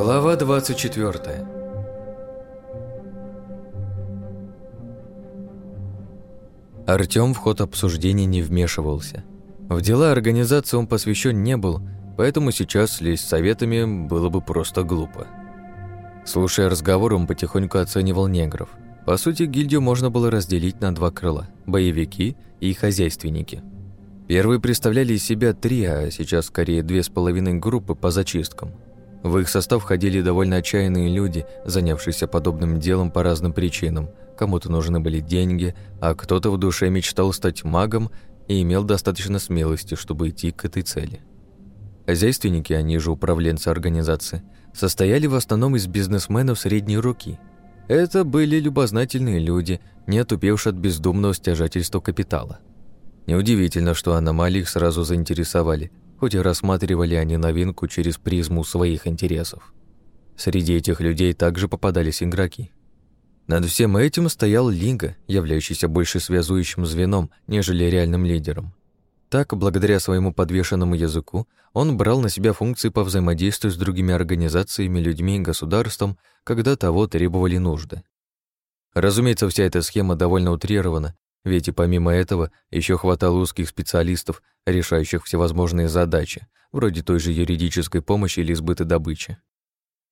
Глава 24 Артём в ход обсуждений не вмешивался. В дела организации он посвящен не был, поэтому сейчас лезть советами было бы просто глупо. Слушая разговор, он потихоньку оценивал негров. По сути, гильдию можно было разделить на два крыла – боевики и хозяйственники. Первые представляли из себя три, а сейчас скорее две с половиной группы по зачисткам – в их состав входили довольно отчаянные люди, занявшиеся подобным делом по разным причинам. Кому-то нужны были деньги, а кто-то в душе мечтал стать магом и имел достаточно смелости, чтобы идти к этой цели. Хозяйственники, они же управленцы организации, состояли в основном из бизнесменов средней руки. Это были любознательные люди, не отупевшие от бездумного стяжательства капитала. Неудивительно, что аномалии их сразу заинтересовали – хоть и рассматривали они новинку через призму своих интересов. Среди этих людей также попадались игроки. Над всем этим стоял Линга, являющийся больше связующим звеном, нежели реальным лидером. Так, благодаря своему подвешенному языку, он брал на себя функции по взаимодействию с другими организациями, людьми и государством, когда того требовали нужды. Разумеется, вся эта схема довольно утрирована ведь и помимо этого еще хватало узких специалистов, решающих всевозможные задачи, вроде той же юридической помощи или сбыта добычи.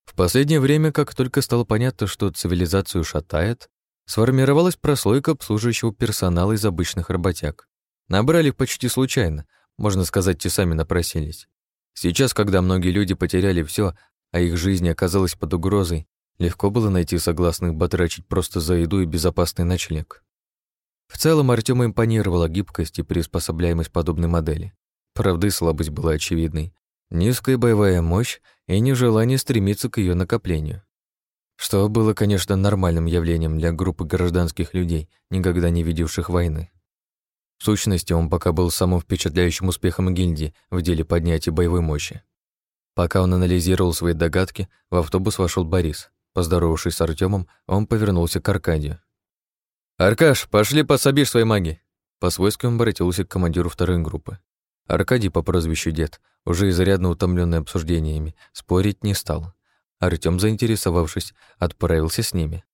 В последнее время, как только стало понятно, что цивилизацию шатает, сформировалась прослойка обслуживающего персонала из обычных работяг. Набрали почти случайно, можно сказать, те сами напросились. Сейчас, когда многие люди потеряли все, а их жизнь оказалась под угрозой, легко было найти согласных батрачить просто за еду и безопасный ночлег. В целом Артему импонировала гибкость и приспособляемость подобной модели. Правда, слабость была очевидной. Низкая боевая мощь и нежелание стремиться к ее накоплению. Что было, конечно, нормальным явлением для группы гражданских людей, никогда не видевших войны. В сущности, он пока был самым впечатляющим успехом гильдии в деле поднятия боевой мощи. Пока он анализировал свои догадки, в автобус вошел Борис. Поздоровавшись с Артемом, он повернулся к Аркадию. «Аркаш, пошли пособишь своей маги!» По-свойски он обратился к командиру второй группы. Аркадий по прозвищу Дед, уже изрядно утомленный обсуждениями, спорить не стал. Артём, заинтересовавшись, отправился с ними.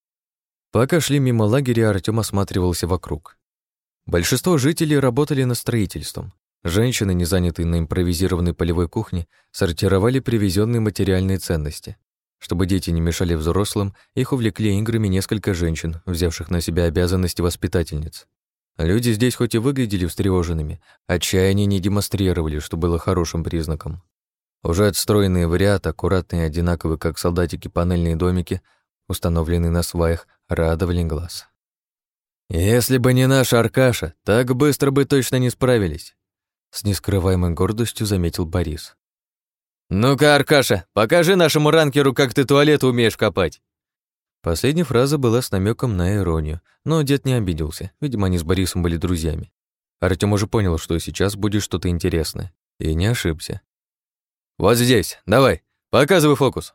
Пока шли мимо лагеря, Артём осматривался вокруг. Большинство жителей работали над строительством. Женщины, не занятые на импровизированной полевой кухне, сортировали привезенные материальные ценности. Чтобы дети не мешали взрослым, их увлекли играми несколько женщин, взявших на себя обязанности воспитательниц. Люди здесь хоть и выглядели встревоженными, отчаяние не демонстрировали, что было хорошим признаком. Уже отстроенные в ряд, аккуратные одинаковые, как солдатики, панельные домики, установленные на сваях, радовали глаз. «Если бы не наша Аркаша, так быстро бы точно не справились», с нескрываемой гордостью заметил Борис. «Ну-ка, Аркаша, покажи нашему ранкеру, как ты туалет умеешь копать!» Последняя фраза была с намеком на иронию, но дед не обиделся, видимо, они с Борисом были друзьями. Артём уже понял, что сейчас будет что-то интересное, и не ошибся. «Вот здесь, давай, показывай фокус!»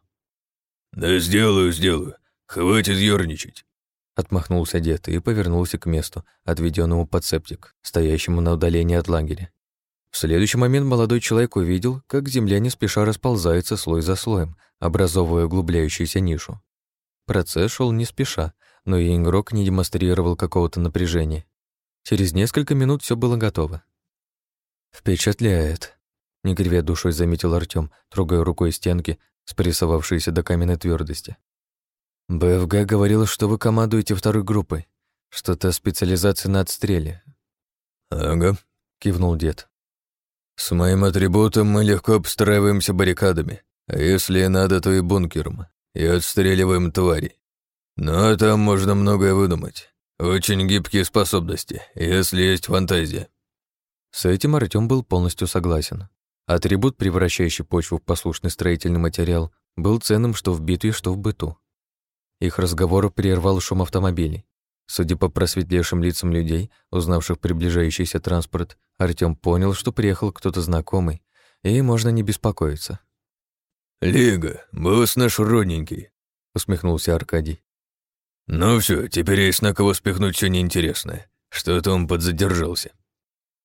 «Да сделаю, сделаю, хватит ёрничать!» Отмахнулся дед и повернулся к месту, отведенному под септик, стоящему на удалении от лагеря. В следующий момент молодой человек увидел, как земля не спеша расползается слой за слоем, образовывая углубляющуюся нишу. Процесс шел не спеша, но и игрок не демонстрировал какого-то напряжения. Через несколько минут все было готово. «Впечатляет», — не кривя душой заметил Артём, трогая рукой стенки, спрессовавшиеся до каменной твердости. «БФГ говорил, что вы командуете второй группой. Что-то специализация на отстреле». «Ага», — кивнул дед. С моим атрибутом мы легко обстраиваемся баррикадами, а если надо, то и бункером, и отстреливаем тварей. Но там можно многое выдумать. Очень гибкие способности, если есть фантазия. С этим Артём был полностью согласен. Атрибут, превращающий почву в послушный строительный материал, был ценным что в битве, что в быту. Их разговор прервал шум автомобилей. Судя по просветлевшим лицам людей, узнавших приближающийся транспорт, Артём понял, что приехал кто-то знакомый, и можно не беспокоиться. «Лига, босс наш родненький», — усмехнулся Аркадий. «Ну все, теперь есть на кого спихнуть все неинтересное. Что-то он подзадержался».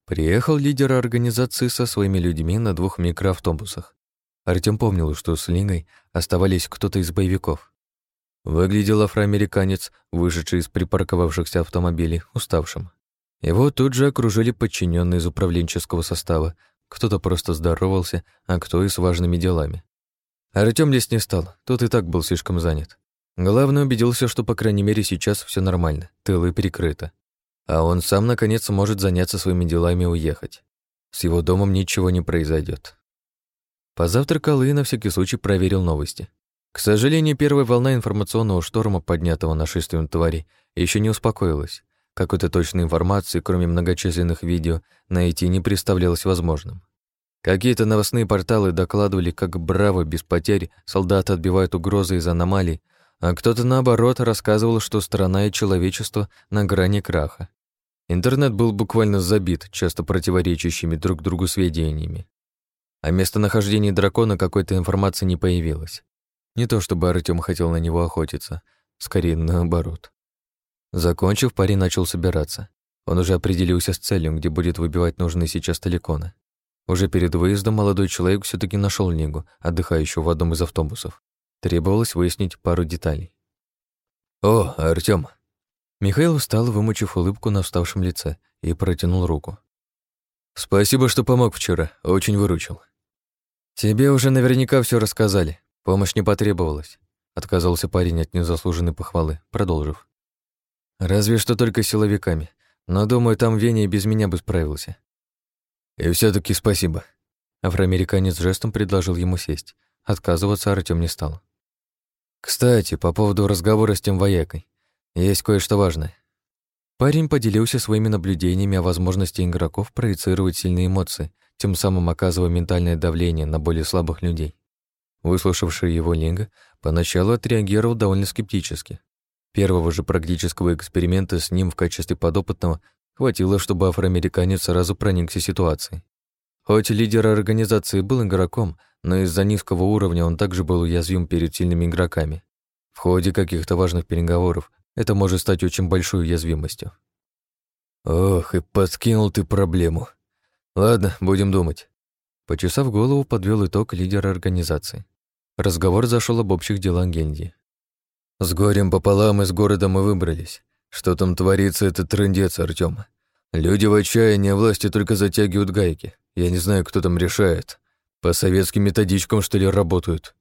Приехал лидер организации со своими людьми на двух микроавтобусах. Артем помнил, что с Лингой оставались кто-то из боевиков. Выглядел афроамериканец, вышедший из припарковавшихся автомобилей, уставшим. Его тут же окружили подчиненные из управленческого состава, кто-то просто здоровался, а кто и с важными делами. Артём лезть не стал, тот и так был слишком занят. Главное, убедился, что, по крайней мере, сейчас все нормально, тылы перекрыто. А он сам, наконец, может заняться своими делами и уехать. С его домом ничего не произойдет. Позавтракал и на всякий случай проверил новости. К сожалению, первая волна информационного шторма, поднятого нашествием тварей, еще не успокоилась. Какой-то точной информации, кроме многочисленных видео, найти не представлялось возможным. Какие-то новостные порталы докладывали, как браво, без потерь, солдаты отбивают угрозы из аномалий, а кто-то, наоборот, рассказывал, что страна и человечество на грани краха. Интернет был буквально забит часто противоречащими друг другу сведениями. О местонахождении дракона какой-то информации не появилось. Не то чтобы Артём хотел на него охотиться, скорее наоборот. Закончив, парень начал собираться. Он уже определился с целью, где будет выбивать нужные сейчас таликоны. Уже перед выездом молодой человек все таки нашел Нигу, отдыхающую в одном из автобусов. Требовалось выяснить пару деталей. «О, Артём!» Михаил встал, вымучив улыбку на вставшем лице, и протянул руку. «Спасибо, что помог вчера, очень выручил». «Тебе уже наверняка все рассказали. Помощь не потребовалась», — отказался парень от незаслуженной похвалы, продолжив. «Разве что только силовиками. Но, думаю, там Веня и без меня бы справился». «И все таки спасибо». Афроамериканец жестом предложил ему сесть. Отказываться Артём не стал. «Кстати, по поводу разговора с тем воякой. Есть кое-что важное». Парень поделился своими наблюдениями о возможности игроков проецировать сильные эмоции, тем самым оказывая ментальное давление на более слабых людей. Выслушавший его Линга поначалу отреагировал довольно скептически. Первого же практического эксперимента с ним в качестве подопытного хватило, чтобы афроамериканец сразу проникся ситуацией. Хоть лидер организации был игроком, но из-за низкого уровня он также был уязвим перед сильными игроками. В ходе каких-то важных переговоров это может стать очень большой уязвимостью. «Ох, и подкинул ты проблему», Ладно, будем думать. Почесав голову, подвел итог лидер организации. Разговор зашел об общих делах гильдии. С горем пополам из города мы выбрались. Что там творится, это трындец, Артём. Люди в отчаянии, а власти только затягивают гайки. Я не знаю, кто там решает. По советским методичкам, что ли, работают.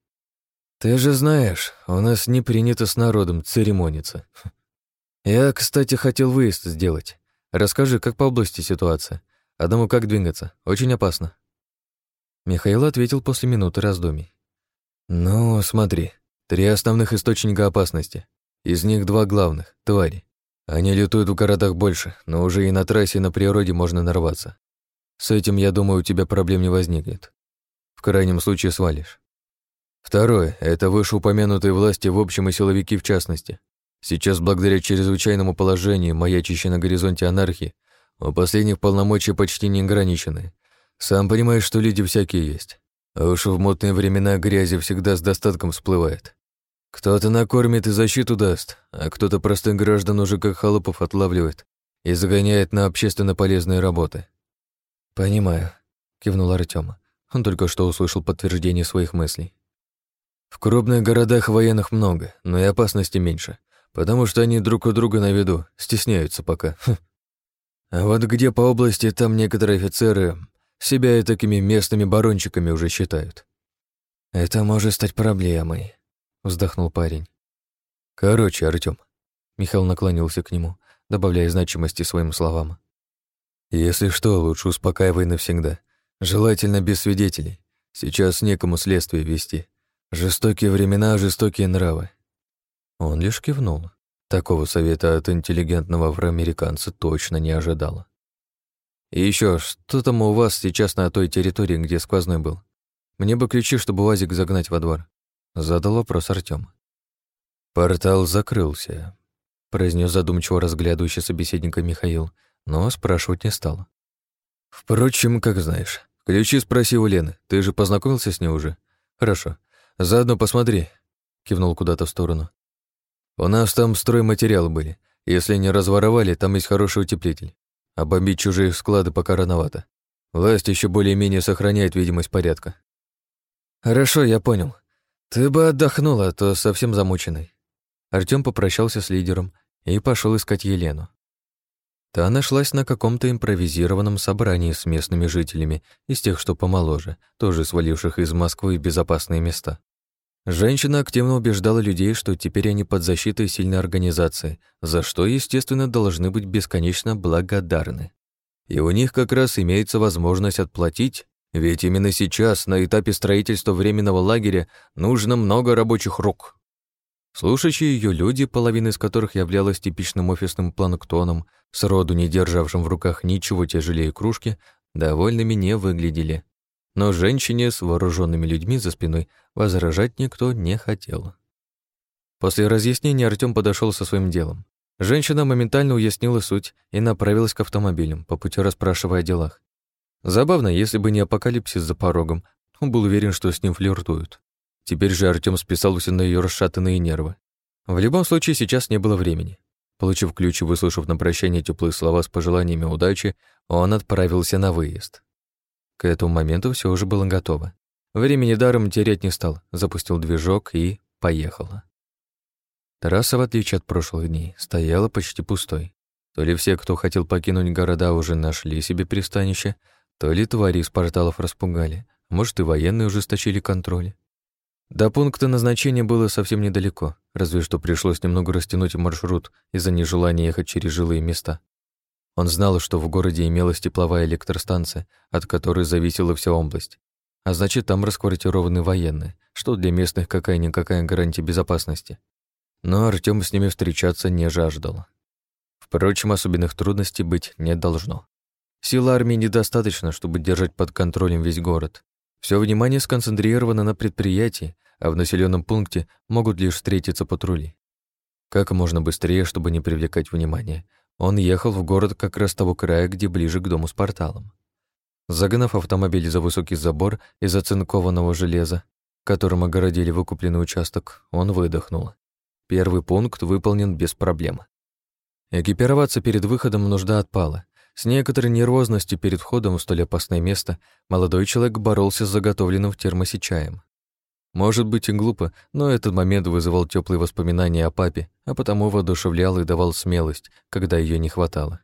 Ты же знаешь, у нас не принято с народом церемониться. Я, кстати, хотел выезд сделать. Расскажи, как по области ситуация. Одному как двигаться? Очень опасно. Михаил ответил после минуты раздумий. Ну, смотри, три основных источника опасности. Из них два главных — твари. Они летают в городах больше, но уже и на трассе, и на природе можно нарваться. С этим, я думаю, у тебя проблем не возникнет. В крайнем случае свалишь. Второе — это вышеупомянутые власти в общем и силовики в частности. Сейчас, благодаря чрезвычайному положению, маячащей на горизонте анархии, у последних полномочия почти не ограничены. Сам понимаешь, что люди всякие есть. А уж в мутные времена грязи всегда с достатком всплывает. Кто-то накормит и защиту даст, а кто-то простых граждан уже как холопов отлавливает и загоняет на общественно полезные работы. «Понимаю», — кивнул Артём. Он только что услышал подтверждение своих мыслей. В крупных городах военных много, но и опасности меньше, потому что они друг у друга на виду, стесняются пока. Хм. А вот где по области, там некоторые офицеры себя и такими местными барончиками уже считают. Это может стать проблемой, вздохнул парень. Короче, Артём. Михаил наклонился к нему, добавляя значимости своим словам. Если что, лучше успокаивай навсегда. Желательно без свидетелей. Сейчас некому следствие вести. Жестокие времена, жестокие нравы. Он лишь кивнул. Такого совета от интеллигентного афроамериканца точно не ожидала. И еще, что там у вас сейчас на той территории, где сквозной был? Мне бы ключи, чтобы УАЗик загнать во двор. Задал вопрос Артём. Портал закрылся, произнес задумчиво разглядывающий собеседника Михаил, но спрашивать не стал. Впрочем, как знаешь. Ключи спроси у Лены. Ты же познакомился с ней уже? Хорошо. Заодно посмотри. Кивнул куда-то в сторону. У нас там стройматериалы были. Если не разворовали, там есть хороший утеплитель. А бомбить чужие склады пока рановато. Власть еще более-менее сохраняет видимость порядка. «Хорошо, я понял. Ты бы отдохнула, а то совсем замученный». Артём попрощался с лидером и пошел искать Елену. Та нашлась на каком-то импровизированном собрании с местными жителями, из тех, что помоложе, тоже сваливших из Москвы в безопасные места. Женщина активно убеждала людей, что теперь они под защитой сильной организации, за что, естественно, должны быть бесконечно благодарны. И у них как раз имеется возможность отплатить, ведь именно сейчас, на этапе строительства временного лагеря, нужно много рабочих рук. Слушающие ее люди, половина из которых являлась типичным офисным планктоном, сроду не державшим в руках ничего тяжелее кружки, довольными не выглядели. Но женщине с вооруженными людьми за спиной возражать никто не хотел. После разъяснения Артём подошел со своим делом. Женщина моментально уяснила суть и направилась к автомобилям, по пути расспрашивая о делах. Забавно, если бы не апокалипсис за порогом, он был уверен, что с ним флиртуют. Теперь же Артём списался на ее расшатанные нервы. В любом случае, сейчас не было времени. Получив ключ и выслушав на прощание теплые слова с пожеланиями удачи, он отправился на выезд. К этому моменту все уже было готово. Времени даром терять не стал, запустил движок и поехала. Трасса, в отличие от прошлых дней, стояла почти пустой. То ли все, кто хотел покинуть города, уже нашли себе пристанище, то ли твари из порталов распугали, может, и военные ужесточили контроль. До пункта назначения было совсем недалеко, разве что пришлось немного растянуть маршрут из-за нежелания ехать через жилые места. Он знал, что в городе имелась тепловая электростанция, от которой зависела вся область. А значит, там расквартированы военные, что для местных какая-никакая гарантия безопасности. Но Артём с ними встречаться не жаждал. Впрочем, особенных трудностей быть не должно. Силы армии недостаточно, чтобы держать под контролем весь город. Все внимание сконцентрировано на предприятии, а в населенном пункте могут лишь встретиться патрули. Как можно быстрее, чтобы не привлекать внимание, он ехал в город как раз того края, где ближе к дому с порталом. Загнав автомобиль за высокий забор из оцинкованного железа, которым огородили выкупленный участок, он выдохнул. Первый пункт выполнен без проблем. Экипироваться перед выходом нужда отпала. С некоторой нервозностью перед входом в столь опасное место молодой человек боролся с заготовленным в термосе чаем. Может быть и глупо, но этот момент вызывал теплые воспоминания о папе, а потому воодушевлял и давал смелость, когда ее не хватало.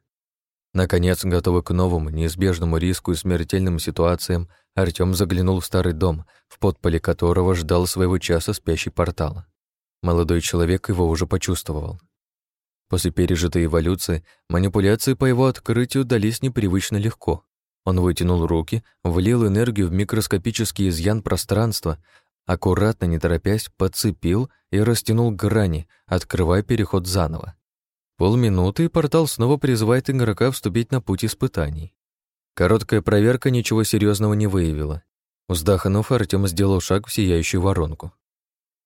Наконец, готовый к новому, неизбежному риску и смертельным ситуациям, Артём заглянул в старый дом, в подполе которого ждал своего часа спящий портал. Молодой человек его уже почувствовал. После пережитой эволюции манипуляции по его открытию дались непривычно легко. Он вытянул руки, влил энергию в микроскопический изъян пространства, аккуратно, не торопясь, подцепил и растянул грани, открывая переход заново. Полминуты, и портал снова призывает игрока вступить на путь испытаний. Короткая проверка ничего серьезного не выявила. Вздохнув, Артем сделал шаг в сияющую воронку.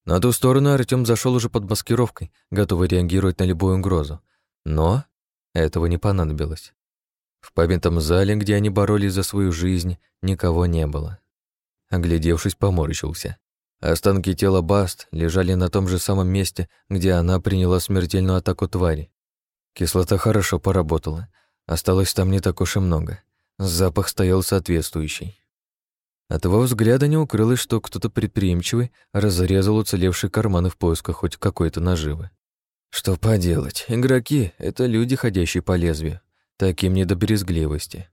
На ту сторону Артем зашел уже под маскировкой, готовый реагировать на любую угрозу. Но этого не понадобилось. В памятном зале, где они боролись за свою жизнь, никого не было. Оглядевшись, поморщился. Останки тела Баст лежали на том же самом месте, где она приняла смертельную атаку твари. Кислота хорошо поработала. Осталось там не так уж и много. Запах стоял соответствующий. От его взгляда не укрылось, что кто-то предприимчивый разрезал уцелевшие карманы в поисках хоть какой-то наживы. Что поделать, игроки — это люди, ходящие по лезвию. Таким не до брезгливости.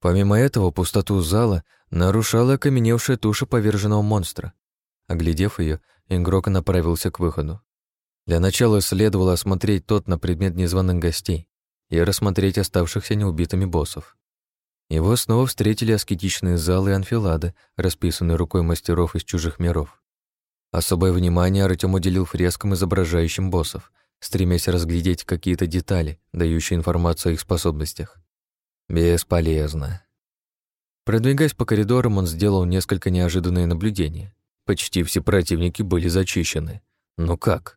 Помимо этого, пустоту зала нарушала окаменевшая туша поверженного монстра. Оглядев ее, игрок направился к выходу. Для начала следовало осмотреть тот на предмет незваных гостей и рассмотреть оставшихся неубитыми боссов. Его снова встретили аскетичные залы и анфилады, расписанные рукой мастеров из чужих миров. Особое внимание Артем уделил фрескам, изображающим боссов, стремясь разглядеть какие-то детали, дающие информацию о их способностях. Бесполезно. Продвигаясь по коридорам, он сделал несколько неожиданные наблюдения. Почти все противники были зачищены. Но как?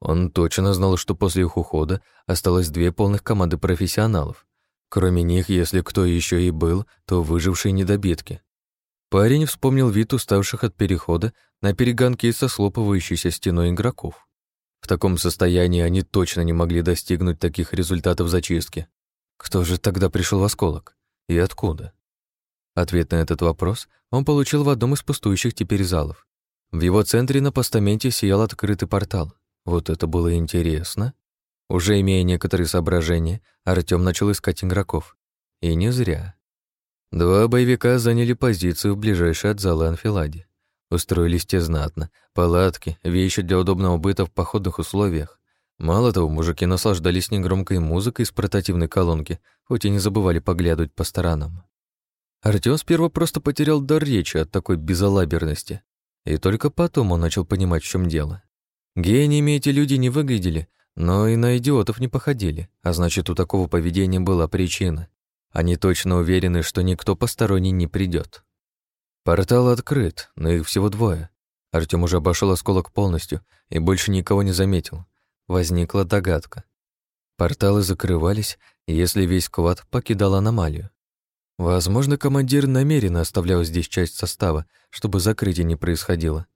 Он точно знал, что после их ухода осталось две полных команды профессионалов. Кроме них, если кто еще и был, то выжившие недобитки. Парень вспомнил вид уставших от перехода на перегонки со слопывающейся стеной игроков. В таком состоянии они точно не могли достигнуть таких результатов зачистки. Кто же тогда пришел в осколок? И откуда? Ответ на этот вопрос он получил в одном из пустующих теперь залов. В его центре на постаменте сиял открытый портал. Вот это было интересно. Уже имея некоторые соображения, Артём начал искать игроков. И не зря. Два боевика заняли позицию в ближайшей от зала анфиладе. Устроились те знатно. Палатки, вещи для удобного быта в походных условиях. Мало того, мужики наслаждались негромкой музыкой из портативной колонки, хоть и не забывали поглядывать по сторонам. Артём сперва просто потерял дар речи от такой безалаберности. И только потом он начал понимать, в чем дело. Гениями эти люди не выглядели, но и на идиотов не походили, а значит, у такого поведения была причина. Они точно уверены, что никто посторонний не придет. Портал открыт, но их всего двое. Артём уже обошел осколок полностью и больше никого не заметил. Возникла догадка. Порталы закрывались, если весь квад покидал аномалию. Возможно, командир намеренно оставлял здесь часть состава, чтобы закрытие не происходило,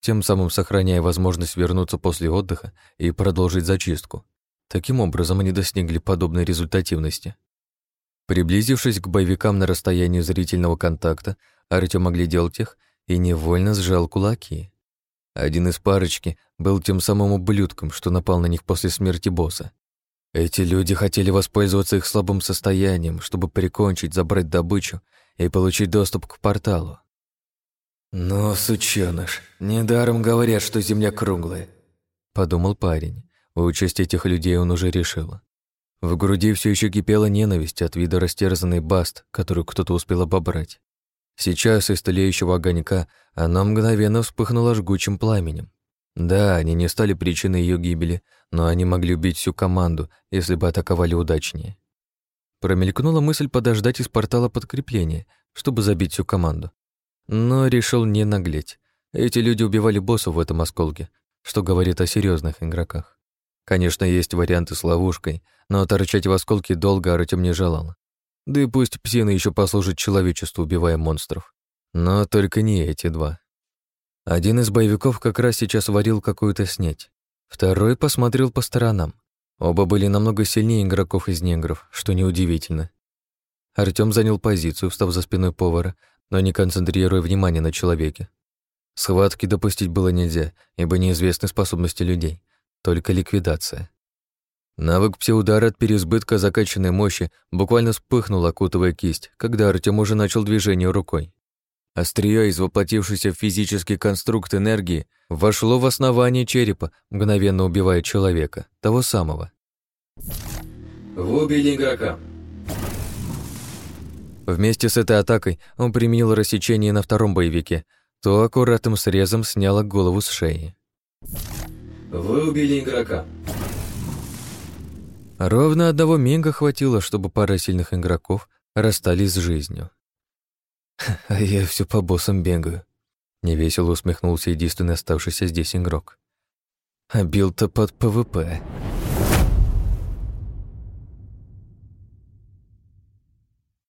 тем самым сохраняя возможность вернуться после отдыха и продолжить зачистку. Таким образом, они достигли подобной результативности. Приблизившись к боевикам на расстоянии зрительного контакта, Артём оглядел тех и невольно сжал кулаки. Один из парочки был тем самым ублюдком, что напал на них после смерти босса. Эти люди хотели воспользоваться их слабым состоянием, чтобы прикончить, забрать добычу и получить доступ к порталу. «Ну, сучёныш, недаром говорят, что земля круглая», — подумал парень. Участь этих людей он уже решил. В груди все еще кипела ненависть от вида растерзанной баст, которую кто-то успел обобрать. Сейчас из тлеющего огонька она мгновенно вспыхнула жгучим пламенем. Да, они не стали причиной ее гибели, но они могли убить всю команду, если бы атаковали удачнее. Промелькнула мысль подождать из портала подкрепления, чтобы забить всю команду. Но решил не наглеть. Эти люди убивали боссов в этом осколке, что говорит о серьезных игроках. Конечно, есть варианты с ловушкой, но торчать в осколке долго Артем не желал. Да и пусть псины еще послужат человечеству, убивая монстров. Но только не эти два. Один из боевиков как раз сейчас варил какую-то снеть. Второй посмотрел по сторонам. Оба были намного сильнее игроков из негров, что неудивительно. Артём занял позицию, встав за спиной повара, но не концентрируя внимание на человеке. Схватки допустить было нельзя, ибо неизвестны способности людей, только ликвидация. Навык псеудара от переизбытка закачанной мощи буквально вспыхнул, окутывая кисть, когда Артём уже начал движение рукой. Острие из воплотившейся в физический конструкт энергии вошло в основание черепа, мгновенно убивая человека, того самого. Вы убили игрока. Вместе с этой атакой он применил рассечение на втором боевике, то аккуратным срезом сняла голову с шеи. Вы убили игрока. Ровно одного мига хватило, чтобы пара сильных игроков расстались с жизнью. «А я все по боссам бегаю», — невесело усмехнулся единственный оставшийся здесь игрок. «А бил-то под ПВП».